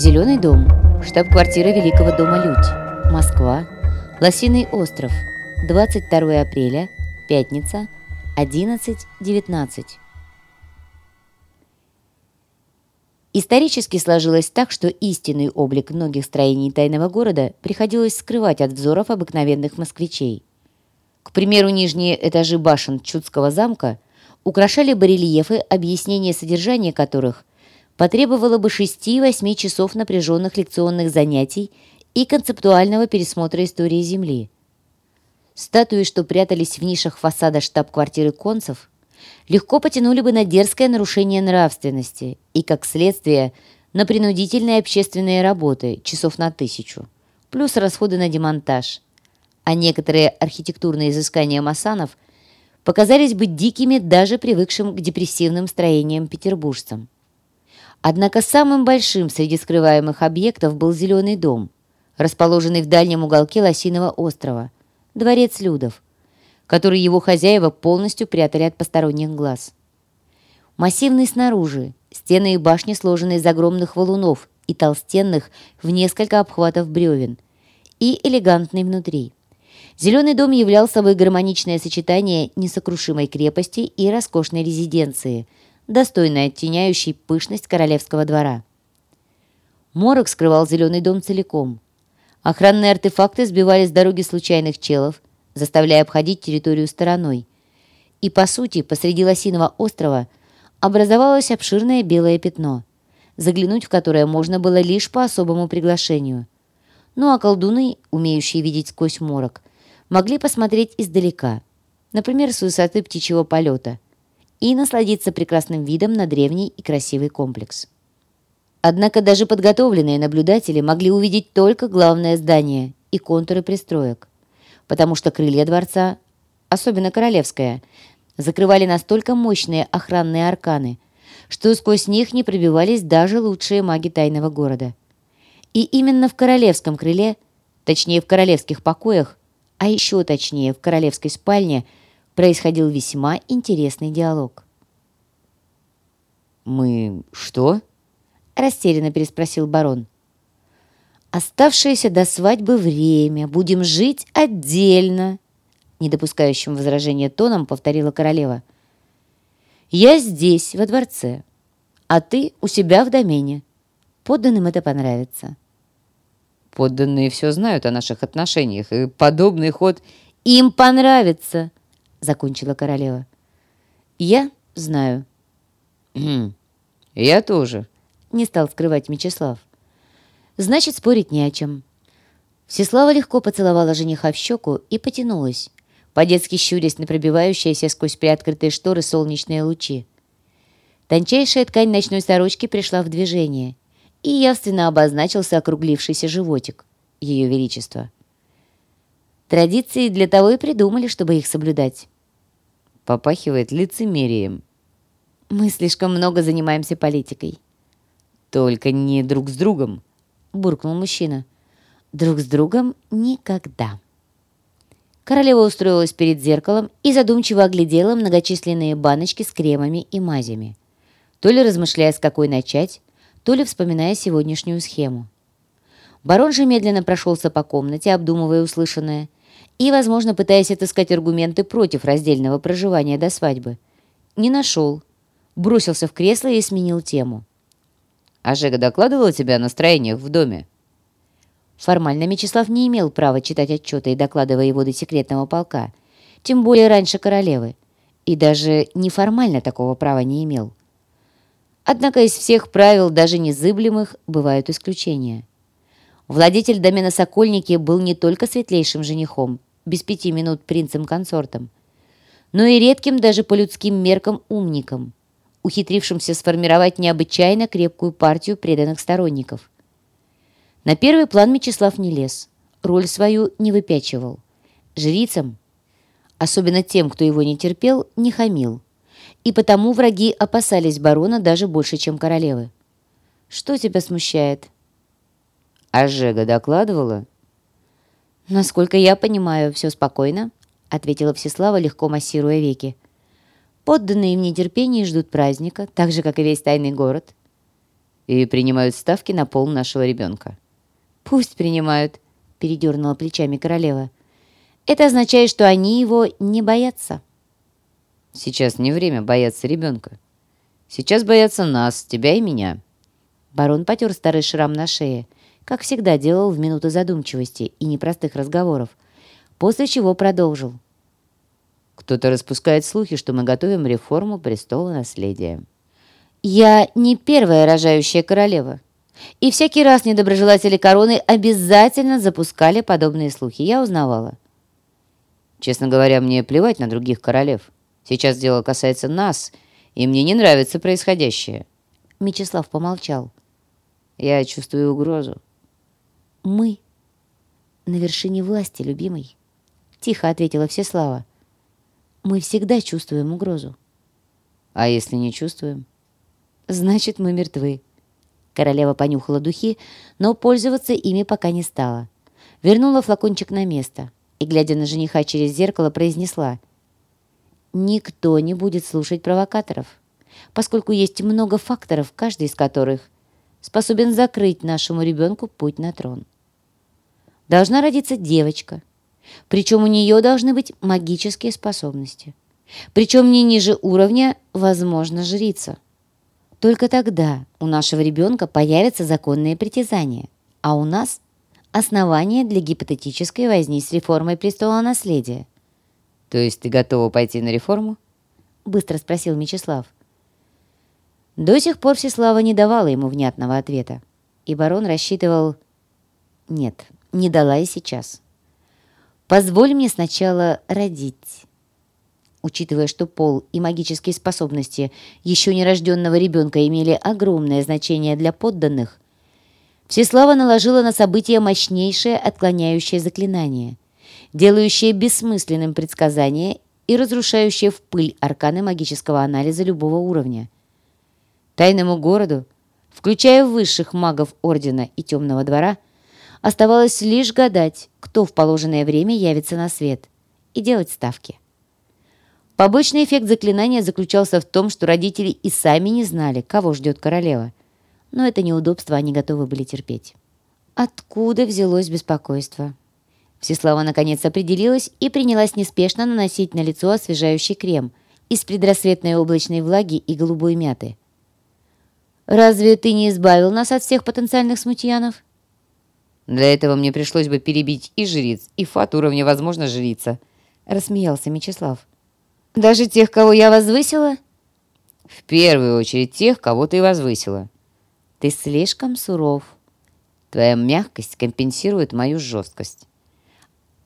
Зеленый дом. Штаб-квартира Великого дома Людь. Москва. Лосиный остров. 22 апреля. Пятница. 11.19. Исторически сложилось так, что истинный облик многих строений тайного города приходилось скрывать от взоров обыкновенных москвичей. К примеру, нижние этажи башен Чудского замка украшали барельефы, объяснение содержания которых потребовало бы 6-8 часов напряженных лекционных занятий и концептуального пересмотра истории Земли. Статуи, что прятались в нишах фасада штаб-квартиры концев, легко потянули бы на дерзкое нарушение нравственности и, как следствие, на принудительные общественные работы часов на тысячу, плюс расходы на демонтаж – а некоторые архитектурные изыскания масанов показались бы дикими даже привыкшим к депрессивным строениям петербуржцам. Однако самым большим среди скрываемых объектов был Зеленый дом, расположенный в дальнем уголке Лосиного острова, дворец Людов, который его хозяева полностью прятали от посторонних глаз. Массивный снаружи, стены и башни сложены из огромных валунов и толстенных в несколько обхватов бревен, и элегантный внутри – Зеленый дом являл собой гармоничное сочетание несокрушимой крепости и роскошной резиденции, достойно оттеняющей пышность королевского двора. Морок скрывал Зеленый дом целиком. Охранные артефакты сбивали с дороги случайных челов, заставляя обходить территорию стороной. И, по сути, посреди Лосиного острова образовалось обширное белое пятно, заглянуть в которое можно было лишь по особому приглашению. Ну а колдуны, умеющие видеть сквозь морок, могли посмотреть издалека, например, с высоты птичьего полета, и насладиться прекрасным видом на древний и красивый комплекс. Однако даже подготовленные наблюдатели могли увидеть только главное здание и контуры пристроек, потому что крылья дворца, особенно королевское, закрывали настолько мощные охранные арканы, что сквозь них не пробивались даже лучшие маги тайного города. И именно в королевском крыле, точнее в королевских покоях, а еще точнее в королевской спальне, происходил весьма интересный диалог. «Мы что?» – растерянно переспросил барон. «Оставшееся до свадьбы время. Будем жить отдельно», – недопускающим возражения тоном повторила королева. «Я здесь, во дворце, а ты у себя в домене. Подданным это понравится». Подданные все знают о наших отношениях, и подобный ход им понравится, закончила королева. Я знаю. Хм, я тоже, не стал скрывать Мечислав. Значит, спорить не о чем. Всеслава легко поцеловала жениха в щеку и потянулась, по-детски щурясь на пробивающиеся сквозь приоткрытые шторы солнечные лучи. Тончайшая ткань ночной сорочки пришла в движение, и явственно обозначился округлившийся животик Ее Величества. Традиции для того и придумали, чтобы их соблюдать. Попахивает лицемерием. Мы слишком много занимаемся политикой. Только не друг с другом, буркнул мужчина. Друг с другом никогда. Королева устроилась перед зеркалом и задумчиво оглядела многочисленные баночки с кремами и мазями. То ли размышляя, с какой начать, то ли вспоминая сегодняшнюю схему. Барон же медленно прошелся по комнате, обдумывая услышанное, и, возможно, пытаясь отыскать аргументы против раздельного проживания до свадьбы. Не нашел. Бросился в кресло и сменил тему. «А Жега докладывала тебе о настроениях в доме?» Формально Мечислав не имел права читать отчеты и докладывая его до секретного полка, тем более раньше королевы, и даже неформально такого права не имел. Однако из всех правил, даже незыблемых, бывают исключения. Владетель домена Сокольники был не только светлейшим женихом, без пяти минут принцем-консортом, но и редким даже по людским меркам умником, ухитрившимся сформировать необычайно крепкую партию преданных сторонников. На первый план Мечислав не лез, роль свою не выпячивал. Жрицам, особенно тем, кто его не терпел, не хамил – и потому враги опасались барона даже больше, чем королевы. «Что тебя смущает?» «А докладывала?» «Насколько я понимаю, все спокойно», — ответила Всеслава, легко массируя веки. «Подданные в нетерпении ждут праздника, так же, как и весь тайный город». и принимают ставки на пол нашего ребенка». «Пусть принимают», — передернула плечами королева. «Это означает, что они его не боятся». «Сейчас не время бояться ребенка. Сейчас боятся нас, тебя и меня». Барон потер старый шрам на шее, как всегда делал в минуты задумчивости и непростых разговоров, после чего продолжил. «Кто-то распускает слухи, что мы готовим реформу престола наследия». «Я не первая рожающая королева», и всякий раз недоброжелатели короны обязательно запускали подобные слухи. Я узнавала. Честно говоря, мне плевать на других королев. Сейчас дело касается нас, и мне не нравится происходящее. Мечислав помолчал. Я чувствую угрозу. Мы на вершине власти, любимый. Тихо ответила Всеслава. Мы всегда чувствуем угрозу. А если не чувствуем? Значит, мы мертвы. Королева понюхала духи, но пользоваться ими пока не стала. Вернула флакончик на место и, глядя на жениха через зеркало, произнесла «Никто не будет слушать провокаторов, поскольку есть много факторов, каждый из которых способен закрыть нашему ребенку путь на трон. Должна родиться девочка, причем у нее должны быть магические способности, причем не ниже уровня, возможно, жрица». Только тогда у нашего ребенка появятся законные притязания, а у нас – основания для гипотетической возни с реформой престола наследия. «То есть ты готова пойти на реформу?» – быстро спросил Мечислав. До сих пор Всеслава не давала ему внятного ответа, и барон рассчитывал... Нет, не дала и сейчас. «Позволь мне сначала родить». Учитывая, что пол и магические способности еще нерожденного ребенка имели огромное значение для подданных, Всеслава наложила на события мощнейшее отклоняющее заклинание, делающее бессмысленным предсказание и разрушающее в пыль арканы магического анализа любого уровня. Тайному городу, включая высших магов Ордена и Темного двора, оставалось лишь гадать, кто в положенное время явится на свет, и делать ставки. Побочный эффект заклинания заключался в том, что родители и сами не знали, кого ждет королева. Но это неудобство они готовы были терпеть. Откуда взялось беспокойство? Всеслава наконец определилась и принялась неспешно наносить на лицо освежающий крем из предрассветной облачной влаги и голубой мяты. «Разве ты не избавил нас от всех потенциальных смутьянов?» «Для этого мне пришлось бы перебить и жриц, и фат уровня возможно жрица», — рассмеялся Мечислав. Даже тех, кого я возвысила? В первую очередь тех, кого ты возвысила. Ты слишком суров. Твоя мягкость компенсирует мою жесткость.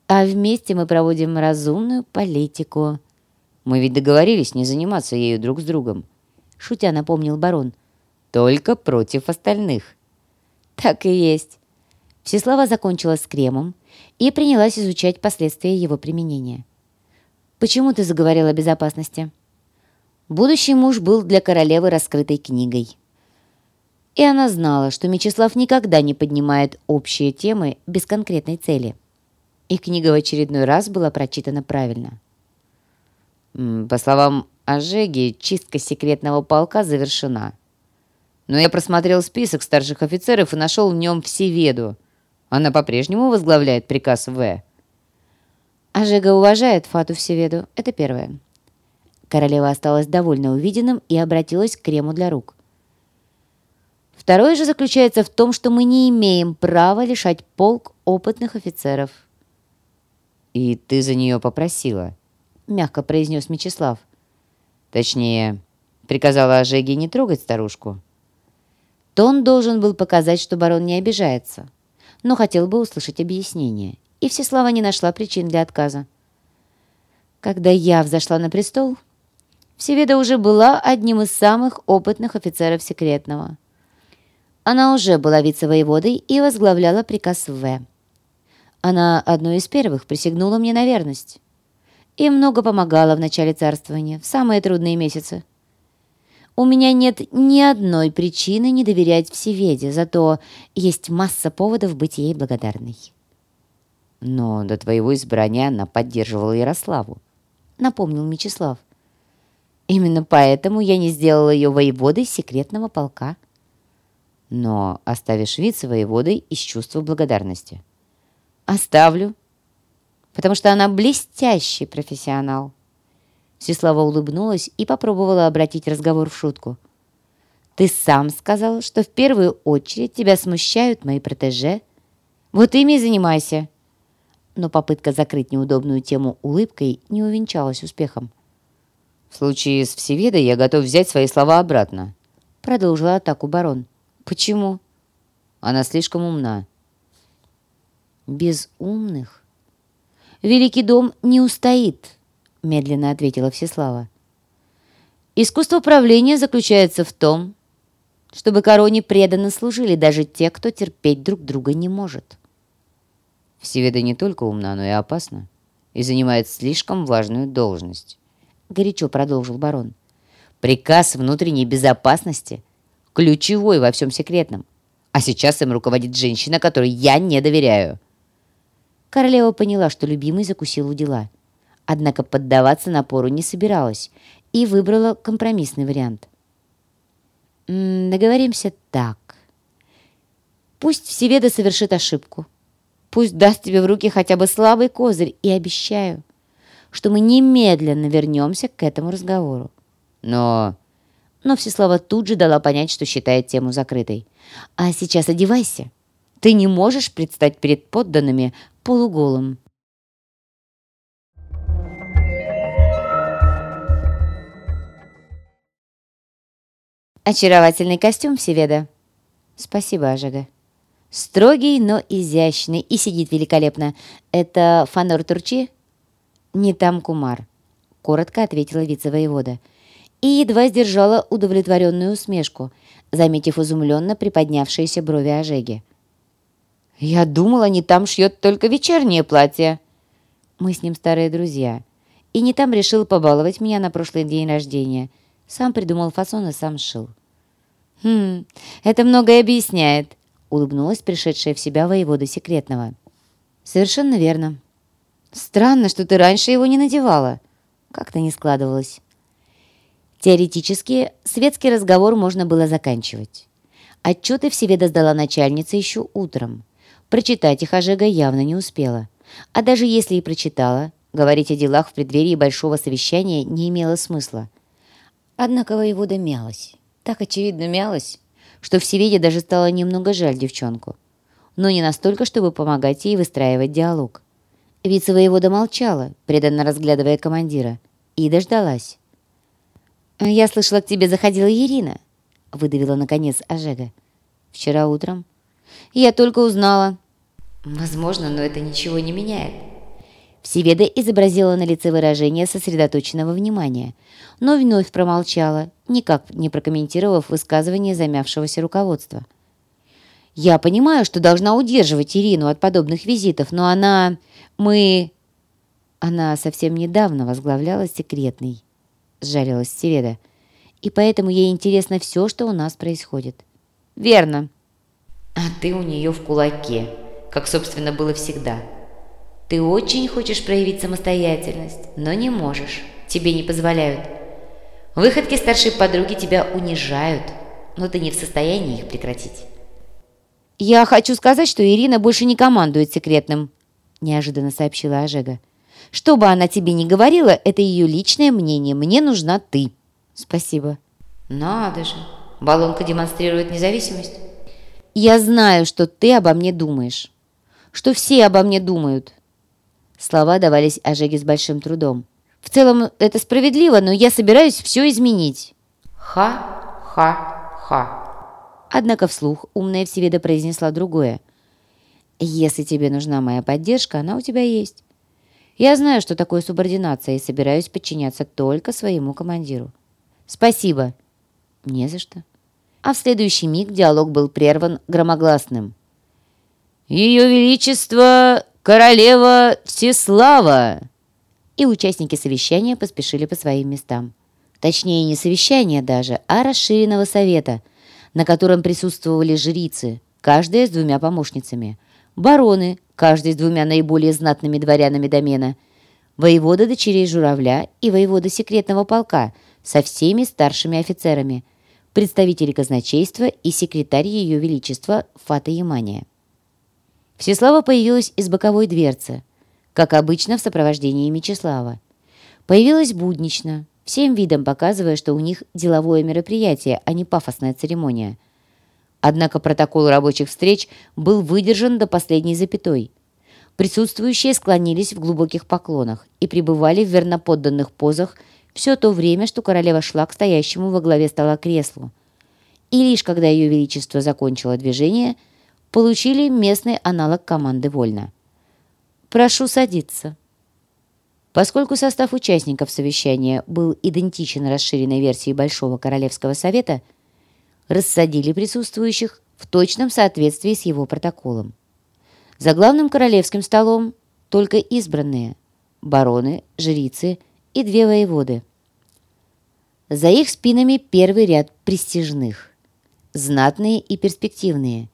А вместе мы проводим разумную политику. Мы ведь договорились не заниматься ею друг с другом. Шутя напомнил барон. Только против остальных. Так и есть. Всеслава закончила с кремом и принялась изучать последствия его применения. «Почему ты заговорил о безопасности?» Будущий муж был для королевы раскрытой книгой. И она знала, что Мечислав никогда не поднимает общие темы без конкретной цели. И книга в очередной раз была прочитана правильно. По словам Ожеги, чистка секретного полка завершена. Но я просмотрел список старших офицеров и нашел в нем Всеведу. Она по-прежнему возглавляет приказ В. Ажега уважает Фату Всеведу, это первое. Королева осталась довольно увиденным и обратилась к крему для рук. Второе же заключается в том, что мы не имеем права лишать полк опытных офицеров. «И ты за нее попросила», — мягко произнес Мечислав. «Точнее, приказала Ожеге не трогать старушку». Тон должен был показать, что барон не обижается, но хотел бы услышать объяснение и Всеслава не нашла причин для отказа. Когда я взошла на престол, Всеведа уже была одним из самых опытных офицеров секретного. Она уже была вице-воеводой и возглавляла приказ В. Она одной из первых присягнула мне на верность и много помогала в начале царствования, в самые трудные месяцы. У меня нет ни одной причины не доверять Всеведе, зато есть масса поводов быть ей благодарной. Но до твоего избрания она поддерживала Ярославу, напомнил Мечислав. Именно поэтому я не сделала ее воеводой секретного полка. но оставишь вице-воеводой из чувства благодарности. Оставлю, потому что она блестящий профессионал. Всеслава улыбнулась и попробовала обратить разговор в шутку. «Ты сам сказал, что в первую очередь тебя смущают мои протеже. Вот ими и занимайся». Но попытка закрыть неудобную тему улыбкой не увенчалась успехом. «В случае с Всеведой я готов взять свои слова обратно», — продолжила атаку барон. «Почему?» «Она слишком умна». «Без умных Великий дом не устоит», — медленно ответила Всеслава. «Искусство правления заключается в том, чтобы короне преданно служили даже те, кто терпеть друг друга не может». Всеведа не только умна, но и опасна, и занимает слишком важную должность горячо продолжил барон. Приказ внутренней безопасности – ключевой во всем секретном. А сейчас им руководит женщина, которой я не доверяю. Королева поняла, что любимый закусил у дела. Однако поддаваться напору не собиралась и выбрала компромиссный вариант. «М -м, «Договоримся так. Пусть Всеведа совершит ошибку. Пусть даст тебе в руки хотя бы слабый козырь, и обещаю, что мы немедленно вернемся к этому разговору. Но... Но Всеслава тут же дала понять, что считает тему закрытой. А сейчас одевайся. Ты не можешь предстать перед подданными полуголым. Очаровательный костюм, Всеведа. Спасибо, Ажага. Строгий, но изящный и сидит великолепно. Это фанор Турчи? «Не там Кумар», — коротко ответила вице-воевода. И едва сдержала удовлетворенную усмешку, заметив изумленно приподнявшиеся брови Ожеги. «Я думала, не там шьет только вечернее платье». Мы с ним старые друзья. И не там решил побаловать меня на прошлый день рождения. Сам придумал фасон и сам шил. «Хм, это многое объясняет», — улыбнулась пришедшая в себя воевода секретного. «Совершенно верно. Странно, что ты раньше его не надевала. Как-то не складывалось. Теоретически, светский разговор можно было заканчивать. Отчеты в себе сдала начальница еще утром. Прочитать их Ожега явно не успела. А даже если и прочитала, говорить о делах в преддверии большого совещания не имело смысла. Однако воевода мялась. Так очевидно мялась, что в Севеде даже стало немного жаль девчонку. Но не настолько, чтобы помогать ей выстраивать диалог. Вице-воевода молчала, преданно разглядывая командира, и дождалась. «Я слышала, к тебе заходила Ирина», — выдавила, наконец, Ожега. «Вчера утром». «Я только узнала». «Возможно, но это ничего не меняет». Всеведа изобразила на лице выражение сосредоточенного внимания, но вновь промолчала, никак не прокомментировав высказывание замявшегося руководства. «Я понимаю, что должна удерживать Ирину от подобных визитов, но она...» Мы...» Она совсем недавно возглавляла секретный, сжалилась Севеда. «И поэтому ей интересно все, что у нас происходит». «Верно». «А ты у нее в кулаке, как, собственно, было всегда. Ты очень хочешь проявить самостоятельность, но не можешь. Тебе не позволяют. Выходки старшей подруги тебя унижают, но ты не в состоянии их прекратить». «Я хочу сказать, что Ирина больше не командует секретным», неожиданно сообщила Ожега. «Что бы она тебе ни говорила, это ее личное мнение. Мне нужна ты». «Спасибо». «Надо же. Баллонка демонстрирует независимость». «Я знаю, что ты обо мне думаешь. Что все обо мне думают». Слова давались Ожеге с большим трудом. «В целом это справедливо, но я собираюсь все изменить». «Ха-ха-ха». Однако вслух умная Всеведа произнесла другое – если тебе нужна моя поддержка, она у тебя есть. Я знаю, что такое субординация, и собираюсь подчиняться только своему командиру. Спасибо. Не за что. А в следующий миг диалог был прерван громогласным. «Ее Величество Королева Всеслава!» И участники совещания поспешили по своим местам. Точнее, не совещания даже, а расширенного совета, на котором присутствовали жрицы, каждая с двумя помощницами – бароны, каждый с двумя наиболее знатными дворянами домена, воевода дочерей журавля и воевода секретного полка со всеми старшими офицерами, представители казначейства и секретарь Ее Величества Фата Ямания. Всеслава появилась из боковой дверцы, как обычно в сопровождении Мечислава. Появилась буднично, всем видом показывая, что у них деловое мероприятие, а не пафосная церемония. Однако протокол рабочих встреч был выдержан до последней запятой. Присутствующие склонились в глубоких поклонах и пребывали в верноподданных позах все то время, что королева шла к стоящему во главе стола креслу. И лишь когда ее величество закончило движение, получили местный аналог команды «Вольно». «Прошу садиться». Поскольку состав участников совещания был идентичен расширенной версии Большого Королевского Совета, рассадили присутствующих в точном соответствии с его протоколом. За главным королевским столом только избранные – бароны, жрицы и две воеводы. За их спинами первый ряд престижных, знатные и перспективные,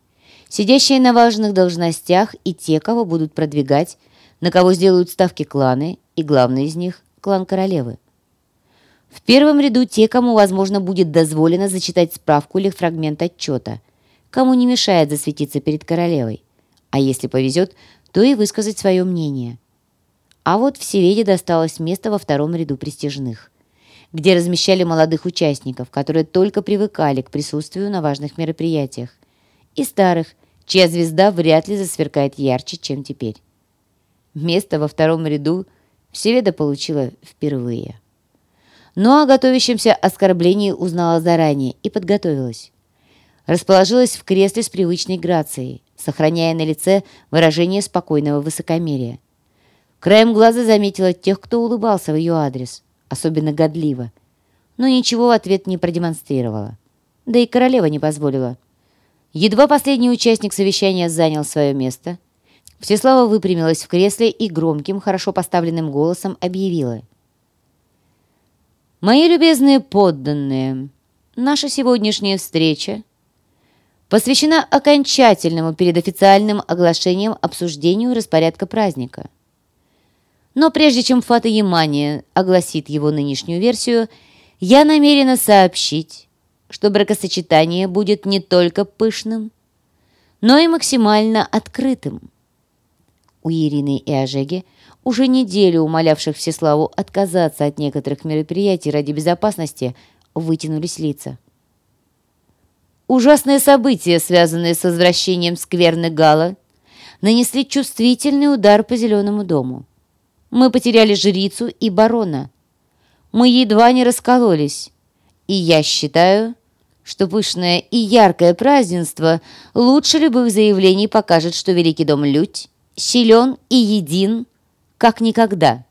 сидящие на важных должностях и те, кого будут продвигать, на кого сделают ставки кланы и главный из них – клан королевы. В первом ряду те, кому, возможно, будет дозволено зачитать справку или фрагмент отчета, кому не мешает засветиться перед королевой, а если повезет, то и высказать свое мнение. А вот в Севеде досталось место во втором ряду престижных, где размещали молодых участников, которые только привыкали к присутствию на важных мероприятиях, и старых, чья звезда вряд ли засверкает ярче, чем теперь. Место во втором ряду – Всеведа получила впервые. Но о готовящемся оскорблении узнала заранее и подготовилась. Расположилась в кресле с привычной грацией, сохраняя на лице выражение спокойного высокомерия. Краем глаза заметила тех, кто улыбался в ее адрес, особенно годливо, но ничего в ответ не продемонстрировала. Да и королева не позволила. Едва последний участник совещания занял свое место – Всеслава выпрямилась в кресле и громким, хорошо поставленным голосом объявила. «Мои любезные подданные, наша сегодняшняя встреча посвящена окончательному перед официальным оглашением обсуждению распорядка праздника. Но прежде чем Фата Ямания огласит его нынешнюю версию, я намерена сообщить, что бракосочетание будет не только пышным, но и максимально открытым у Ирины и Ожеги, уже неделю умолявших Всеславу отказаться от некоторых мероприятий ради безопасности, вытянулись лица. Ужасные события, связанные с возвращением скверны Гала, нанесли чувствительный удар по Зеленому дому. Мы потеряли жрицу и барона. Мы едва не раскололись. И я считаю, что пышное и яркое празднество лучше любых заявлений покажет, что Великий дом Людь силен и един, как никогда.